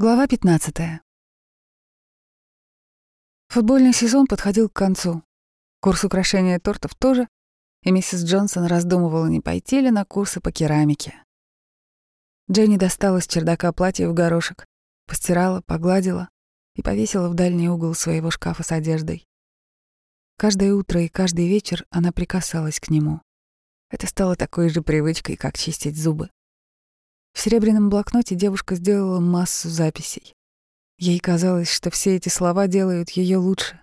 Глава 15. Футбольный сезон подходил к концу. Курс украшения тортов тоже, и миссис Джонсон раздумывала, не пойти ли на курсы по керамике. Дженни достала с чердака платье в горошек, постирала, погладила и повесила в дальний угол своего шкафа с одеждой. Каждое утро и каждый вечер она прикасалась к нему. Это стало такой же привычкой, как чистить зубы. В серебряном блокноте девушка сделала массу записей. Ей казалось, что все эти слова делают ее лучше,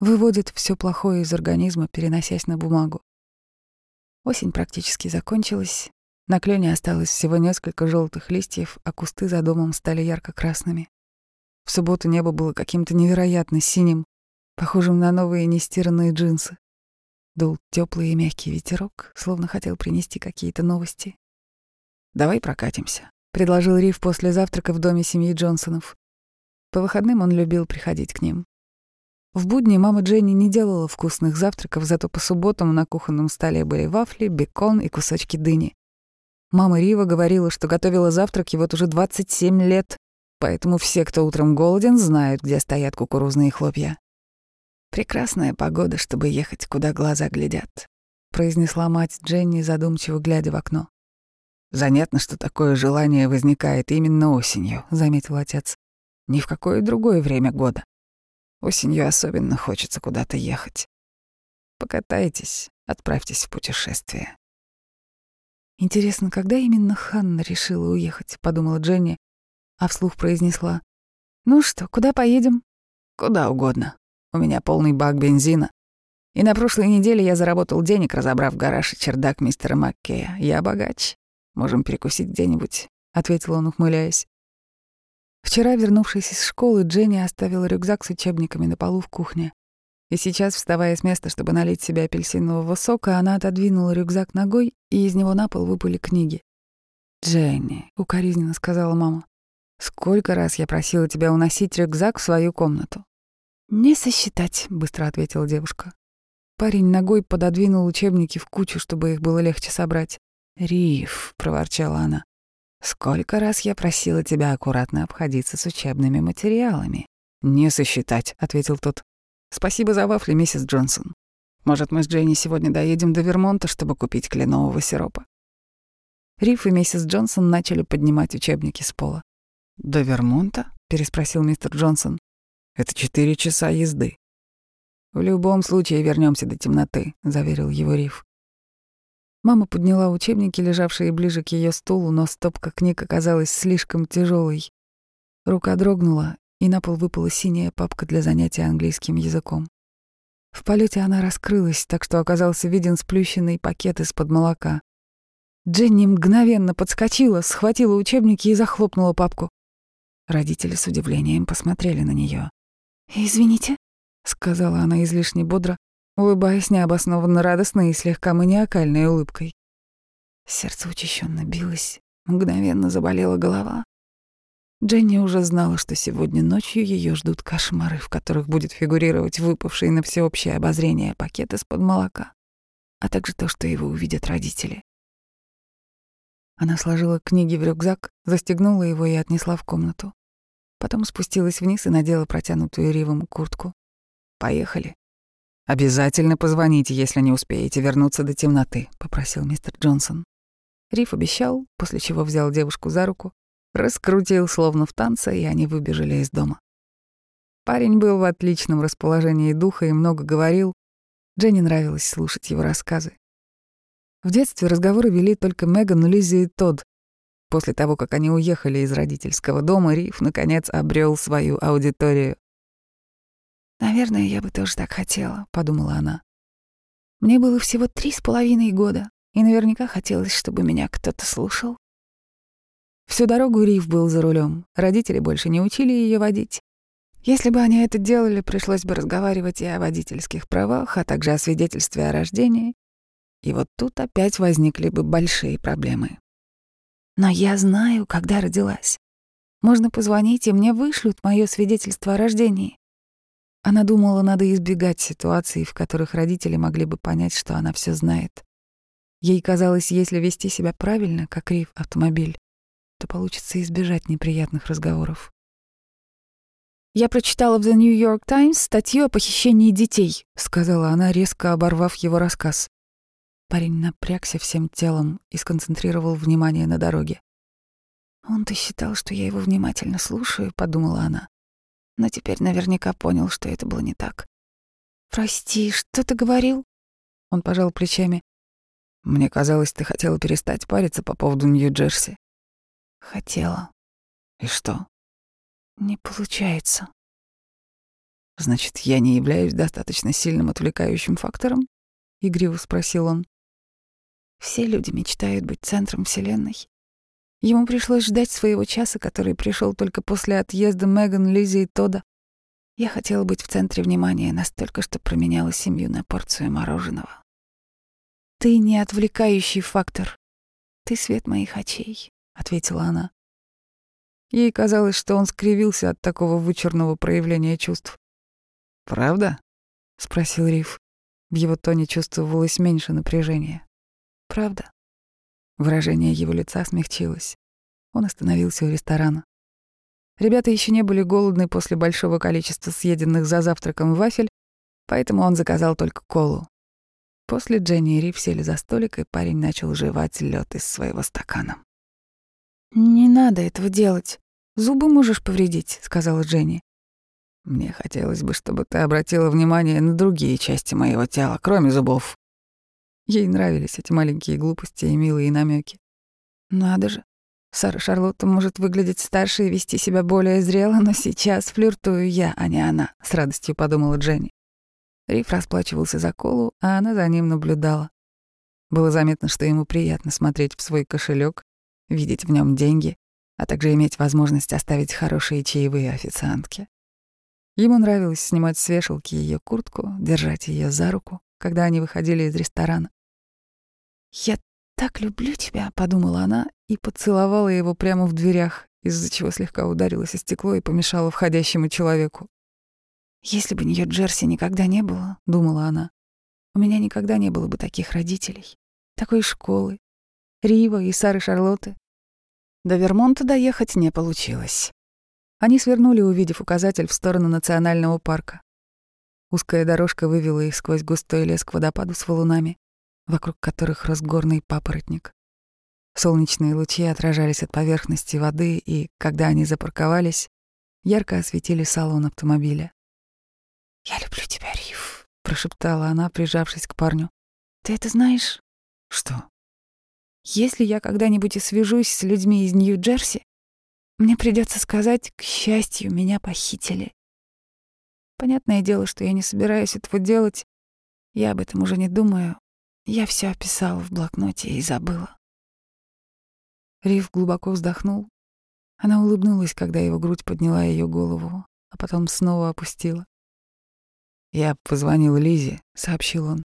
выводят все плохое из организма, переносясь на бумагу. Осень практически закончилась. На клене осталось всего несколько желтых листьев, а кусты за домом стали ярко-красными. В субботу небо было каким-то невероятно синим, похожим на новые нестиранные джинсы. Дул теплый и мягкий ветерок, словно хотел принести какие-то новости. «Давай прокатимся», — предложил Рив после завтрака в доме семьи Джонсонов. По выходным он любил приходить к ним. В будни мама Дженни не делала вкусных завтраков, зато по субботам на кухонном столе были вафли, бекон и кусочки дыни. Мама Рива говорила, что готовила завтраки вот уже 27 лет, поэтому все, кто утром голоден, знают, где стоят кукурузные хлопья. «Прекрасная погода, чтобы ехать, куда глаза глядят», — произнесла мать Дженни, задумчиво глядя в окно. Занятно, что такое желание возникает именно осенью, заметил отец. Ни в какое другое время года. Осенью особенно хочется куда-то ехать. Покатайтесь, отправьтесь в путешествие. Интересно, когда именно Ханна решила уехать, подумала Дженни, а вслух произнесла: "Ну что, куда поедем?" "Куда угодно. У меня полный бак бензина. И на прошлой неделе я заработал денег, разобрав гараж и чердак мистера Маккея. Я богач. Можем перекусить где-нибудь», — ответил он, ухмыляясь. Вчера, вернувшись из школы, Дженни оставила рюкзак с учебниками на полу в кухне. И сейчас, вставая с места, чтобы налить себе апельсинового сока, она отодвинула рюкзак ногой, и из него на пол выпали книги. «Дженни», — укоризненно сказала мама, — «сколько раз я просила тебя уносить рюкзак в свою комнату?» «Не сосчитать», — быстро ответила девушка. Парень ногой пододвинул учебники в кучу, чтобы их было легче собрать. «Риф», — проворчала она, — «сколько раз я просила тебя аккуратно обходиться с учебными материалами?» «Не сосчитать», — ответил тот. «Спасибо за вафли, миссис Джонсон. Может, мы с Дженни сегодня доедем до Вермонта, чтобы купить кленового сиропа?» Риф и миссис Джонсон начали поднимать учебники с пола. «До Вермонта?» — переспросил мистер Джонсон. «Это четыре часа езды». «В любом случае вернемся до темноты», — заверил его Риф. Мама подняла учебники, лежавшие ближе к ее стулу, но стопка книг оказалась слишком тяжелой. Рука дрогнула, и на пол выпала синяя папка для занятия английским языком. В полете она раскрылась, так что оказался виден сплющенный пакет из-под молока. Дженни мгновенно подскочила, схватила учебники и захлопнула папку. Родители с удивлением посмотрели на нее. «Извините», — сказала она излишне бодро, улыбаясь необоснованно радостной и слегка маниакальной улыбкой. Сердце учащенно билось, мгновенно заболела голова. Дженни уже знала, что сегодня ночью ее ждут кошмары, в которых будет фигурировать выпавший на всеобщее обозрение пакет из-под молока, а также то, что его увидят родители. Она сложила книги в рюкзак, застегнула его и отнесла в комнату. Потом спустилась вниз и надела протянутую Ривом куртку. «Поехали», «Обязательно позвоните, если не успеете вернуться до темноты», — попросил мистер Джонсон. Риф обещал, после чего взял девушку за руку, раскрутил словно в танце, и они выбежали из дома. Парень был в отличном расположении духа и много говорил. Дженни нравилось слушать его рассказы. В детстве разговоры вели только Меган, Лиззи и Тодд. После того, как они уехали из родительского дома, Риф, наконец, обрел свою аудиторию. «Наверное, я бы тоже так хотела», — подумала она. «Мне было всего три с половиной года, и наверняка хотелось, чтобы меня кто-то слушал». Всю дорогу Риф был за рулем. Родители больше не учили ее водить. Если бы они это делали, пришлось бы разговаривать и о водительских правах, а также о свидетельстве о рождении. И вот тут опять возникли бы большие проблемы. Но я знаю, когда родилась. Можно позвонить, и мне вышлют мое свидетельство о рождении. Она думала, надо избегать ситуаций, в которых родители могли бы понять, что она все знает. Ей казалось, если вести себя правильно, как риф автомобиль, то получится избежать неприятных разговоров. «Я прочитала в The New York Times статью о похищении детей», — сказала она, резко оборвав его рассказ. Парень напрягся всем телом и сконцентрировал внимание на дороге. «Он-то считал, что я его внимательно слушаю», — подумала она. Но теперь наверняка понял, что это было не так. «Прости, что ты говорил?» Он пожал плечами. «Мне казалось, ты хотела перестать париться по поводу Нью-Джерси». «Хотела». «И что?» «Не получается». «Значит, я не являюсь достаточно сильным отвлекающим фактором?» — игриво спросил он. «Все люди мечтают быть центром Вселенной. Ему пришлось ждать своего часа, который пришел только после отъезда Меган, Лизи и Тода. Я хотела быть в центре внимания настолько, что променяла семью на порцию мороженого. «Ты не отвлекающий фактор. Ты свет моих очей», — ответила она. Ей казалось, что он скривился от такого вычурного проявления чувств. «Правда?» — спросил Риф. В его тоне чувствовалось меньше напряжения. «Правда?» Выражение его лица смягчилось. Он остановился у ресторана. Ребята еще не были голодны после большого количества съеденных за завтраком вафель, поэтому он заказал только колу. После Дженни и Риф сели за столик, и парень начал жевать лед из своего стакана. «Не надо этого делать. Зубы можешь повредить», — сказала Дженни. «Мне хотелось бы, чтобы ты обратила внимание на другие части моего тела, кроме зубов», Ей нравились эти маленькие глупости и милые намеки. Надо же. Сара Шарлотта может выглядеть старше и вести себя более зрело, но сейчас флиртую я, а не она, с радостью подумала Дженни. Риф расплачивался за колу, а она за ним наблюдала. Было заметно, что ему приятно смотреть в свой кошелек, видеть в нем деньги, а также иметь возможность оставить хорошие чаевые официантке. Ему нравилось снимать с вешалки ее куртку, держать ее за руку, когда они выходили из ресторана. «Я так люблю тебя», — подумала она и поцеловала его прямо в дверях, из-за чего слегка ударилось о стекло и помешала входящему человеку. «Если бы Нью-Джерси никогда не было», — думала она, — «у меня никогда не было бы таких родителей, такой школы, Рива и Сары Шарлотты». До Вермонта доехать не получилось. Они свернули, увидев указатель в сторону национального парка. Узкая дорожка вывела их сквозь густой лес к водопаду с валунами вокруг которых рос горный папоротник. Солнечные лучи отражались от поверхности воды, и, когда они запарковались, ярко осветили салон автомобиля. «Я люблю тебя, Риф», — прошептала она, прижавшись к парню. «Ты это знаешь?» «Что?» «Если я когда-нибудь и свяжусь с людьми из Нью-Джерси, мне придется сказать, к счастью, меня похитили. Понятное дело, что я не собираюсь этого делать, я об этом уже не думаю, я все описала в блокноте и забыла. Рив глубоко вздохнул. Она улыбнулась, когда его грудь подняла ее голову, а потом снова опустила. «Я позвонил Лизе», — сообщил он.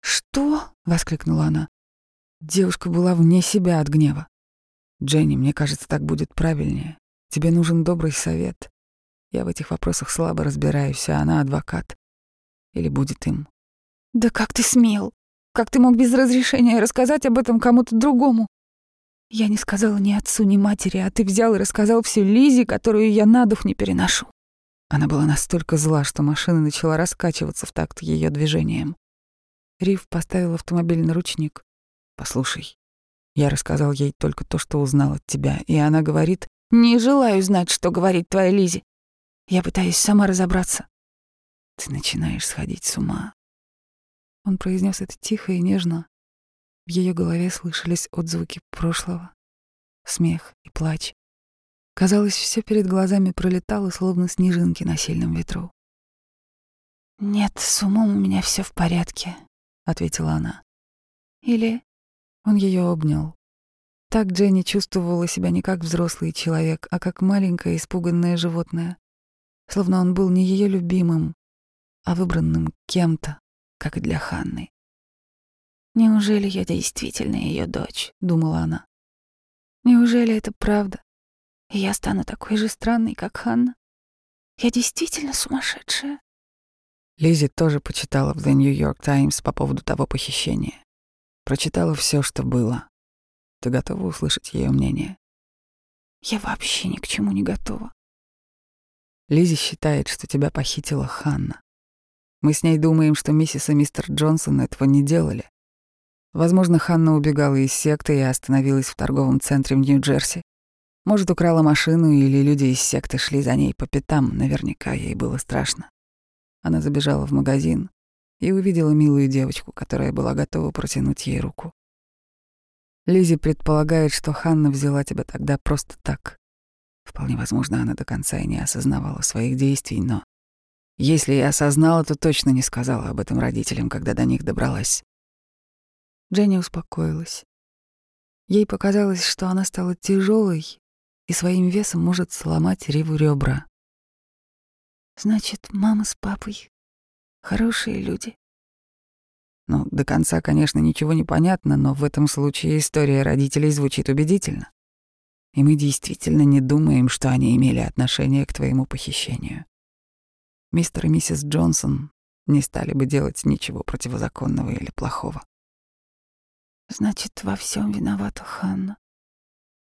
«Что?» — воскликнула она. Девушка была вне себя от гнева. «Дженни, мне кажется, так будет правильнее. Тебе нужен добрый совет. Я в этих вопросах слабо разбираюсь, а она адвокат. Или будет им». «Да как ты смел?» Как ты мог без разрешения рассказать об этом кому-то другому? Я не сказала ни отцу, ни матери, а ты взял и рассказал все Лизе, которую я на дух не переношу. Она была настолько зла, что машина начала раскачиваться в такт ее движением. Рив поставил автомобиль на ручник. «Послушай, я рассказал ей только то, что узнал от тебя, и она говорит, «Не желаю знать, что говорит твоя Лизи. Я пытаюсь сама разобраться». Ты начинаешь сходить с ума. Он произнес это тихо и нежно. В ее голове слышались отзвуки прошлого, смех и плач. Казалось, все перед глазами пролетало, словно снежинки на сильном ветру. «Нет, с умом у меня все в порядке», — ответила она. «Или...» Он ее обнял. Так Дженни чувствовала себя не как взрослый человек, а как маленькое испуганное животное. Словно он был не ее любимым, а выбранным кем-то, как и для Ханны. «Неужели я действительно ее дочь?» — думала она. «Неужели это правда? И я стану такой же странной, как Ханна? Я действительно сумасшедшая?» Лизи тоже почитала в The New York Times по поводу того похищения. Прочитала все, что было. Ты готова услышать ее мнение? Я вообще ни к чему не готова. Лизи считает, что тебя похитила Ханна. Мы с ней думаем, что миссис и мистер Джонсон этого не делали. Возможно, Ханна убегала из секты и остановилась в торговом центре в Нью-Джерси. Может, украла машину, или люди из секты шли за ней по пятам, наверняка ей было страшно. Она забежала в магазин и увидела милую девочку, которая была готова протянуть ей руку. Лизи предполагает, что Ханна взяла тебя тогда просто так. Вполне возможно, она до конца и не осознавала своих действий, но если и осознала, то точно не сказала об этом родителям, когда до них добралась. Дженни успокоилась. Ей показалось, что она стала тяжелой и своим весом может сломать Риву ребра. Значит, мама с папой хорошие люди. Ну, до конца, конечно, ничего не понятно, но в этом случае история родителей звучит убедительно. И мы действительно не думаем, что они имели отношение к твоему похищению. Мистер и миссис Джонсон не стали бы делать ничего противозаконного или плохого. Значит, во всем виновата Ханна.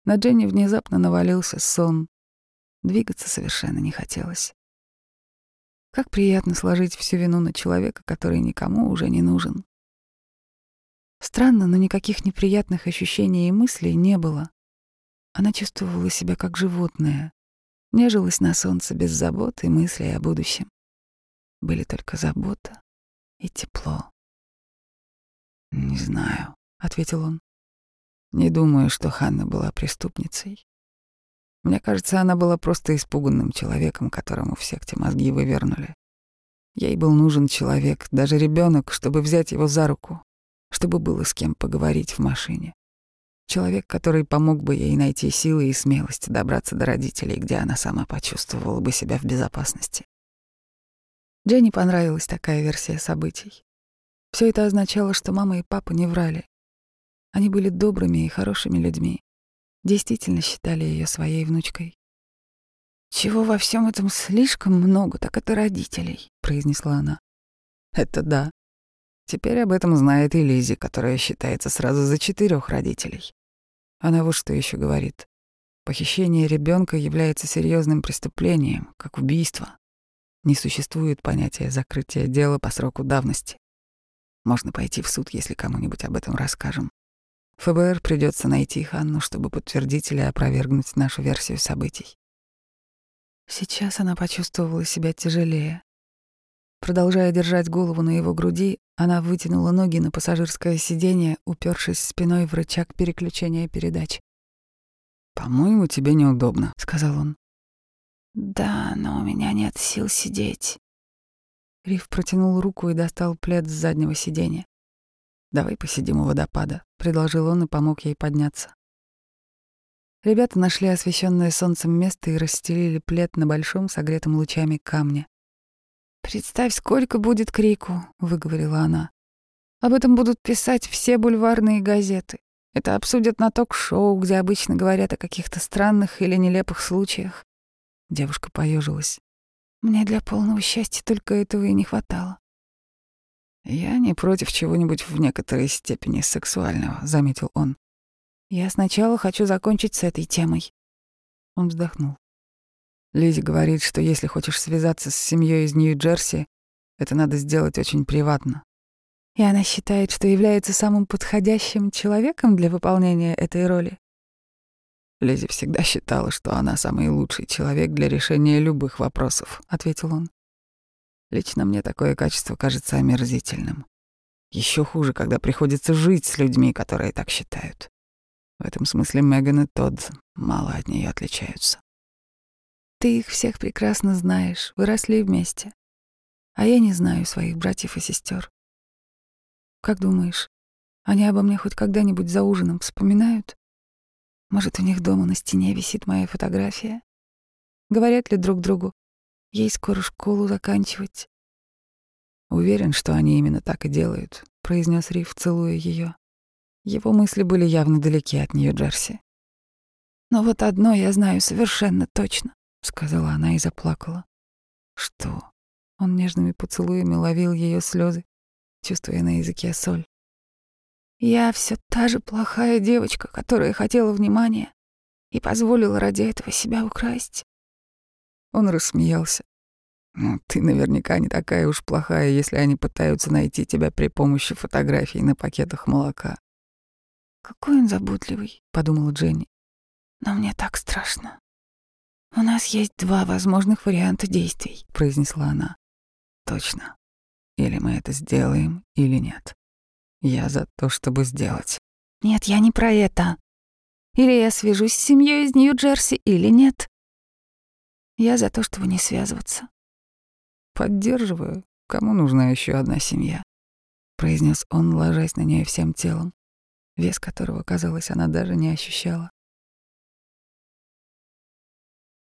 На Дженни внезапно навалился сон. Двигаться совершенно не хотелось. Как приятно сложить всю вину на человека, который никому уже не нужен. Странно, но никаких неприятных ощущений и мыслей не было. Она чувствовала себя как животное, нежилась на солнце без забот и мыслей о будущем. Были только забота и тепло. «Не знаю», — ответил он. «Не думаю, что Ханна была преступницей. Мне кажется, она была просто испуганным человеком, которому в секте мозги вывернули. Ей был нужен человек, даже ребенок, чтобы взять его за руку, чтобы было с кем поговорить в машине. Человек, который помог бы ей найти силы и смелость добраться до родителей, где она сама почувствовала бы себя в безопасности. Дженни понравилась такая версия событий. Все это означало, что мама и папа не врали. Они были добрыми и хорошими людьми, действительно считали ее своей внучкой. «Чего во всем этом слишком много, так это родителей», — произнесла она. «Это да. Теперь об этом знает и Лизи, которая считается сразу за четырех родителей. Она вот что еще говорит. Похищение ребенка является серьезным преступлением, как убийство. Не существует понятия закрытия дела по сроку давности. Можно пойти в суд, если кому-нибудь об этом расскажем. ФБР придется найти Ханну, чтобы подтвердить или опровергнуть нашу версию событий. Сейчас она почувствовала себя тяжелее. Продолжая держать голову на его груди, она вытянула ноги на пассажирское сиденье, упершись спиной в рычаг переключения передач. «По-моему, тебе неудобно», — сказал он. «Да, но у меня нет сил сидеть». Риф протянул руку и достал плед с заднего сиденья. «Давай посидим у водопада», — предложил он и помог ей подняться. Ребята нашли освещенное солнцем место и расстелили плед на большом, согретом лучами камне. «Представь, сколько будет крику», — выговорила она. «Об этом будут писать все бульварные газеты. Это обсудят на ток-шоу, где обычно говорят о каких-то странных или нелепых случаях». Девушка поежилась. «Мне для полного счастья только этого и не хватало. «Я не против чего-нибудь в некоторой степени сексуального», — заметил он. «Я сначала хочу закончить с этой темой». Он вздохнул. Лизи говорит, что если хочешь связаться с семьей из Нью-Джерси, это надо сделать очень приватно. И она считает, что является самым подходящим человеком для выполнения этой роли. Лизи всегда считала, что она самый лучший человек для решения любых вопросов, ответил он. Лично мне такое качество кажется омерзительным. Еще хуже, когда приходится жить с людьми, которые так считают. В этом смысле Меган и Тодд мало от нее отличаются. Ты их всех прекрасно знаешь, выросли вместе. А я не знаю своих братьев и сестер. Как думаешь, они обо мне хоть когда-нибудь за ужином вспоминают? Может, у них дома на стене висит моя фотография? Говорят ли друг другу, Ей скоро школу заканчивать. Уверен, что они именно так и делают, произнес Риф, целуя ее. Его мысли были явно далеки от Нью-Джерси. Но вот одно я знаю совершенно точно, сказала она и заплакала. Что? Он нежными поцелуями ловил ее слезы, чувствуя на языке соль. Я все та же плохая девочка, которая хотела внимания и позволила ради этого себя украсть. Он рассмеялся. «Ну, ты наверняка не такая уж плохая, если они пытаются найти тебя при помощи фотографий на пакетах молока». «Какой он заботливый», — подумала Дженни. «Но мне так страшно». «У нас есть два возможных варианта действий», — произнесла она. «Точно. Или мы это сделаем, или нет. Я за то, чтобы сделать». «Нет, я не про это. Или я свяжусь с семьей из Нью-Джерси, или нет. Я за то, чтобы не связываться. Поддерживаю. Кому нужна еще одна семья? произнес он, ложась на нее всем телом, вес которого, казалось, она даже не ощущала.